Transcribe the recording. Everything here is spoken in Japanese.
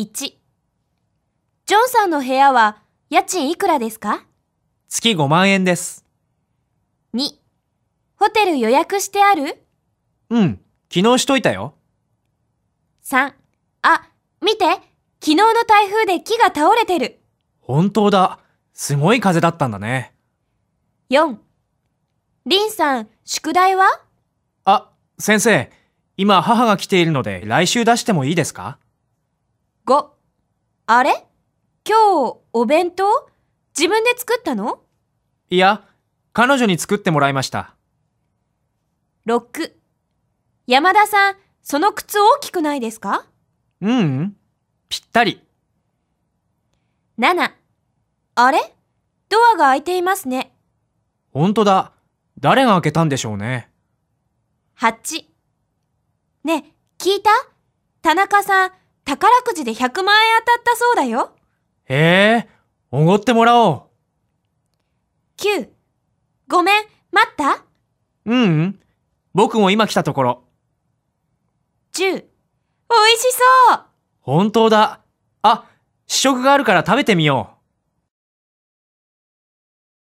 1ジョンさんの部屋は家賃いくらですか？月5万円です。?2 ホテル予約してある？うん、昨日しといたよ。?3 あ、見て昨日の台風で木が倒れてる。本当だ。すごい風だったんだね。4リンさん、宿題は？あ、先生、今母が来ているので来週出してもいいですか？?5 あれ？今日、お弁当？自分で作ったの？いや、彼女に作ってもらいました。?6 山田さん、その靴大きくないですか？ううん、ぴったり。?7 あれ？ドアが開いていますね。本当だ。誰が開けたんでしょうね。8ね、聞いた？田中さん、宝くじで100万円当たったそうだよ。へえ、おごってもらお9ごめん、待ったう。ううん、僕も今来たところ。?10 おいしそう本当だ。あ、試食があるから食べてみよう。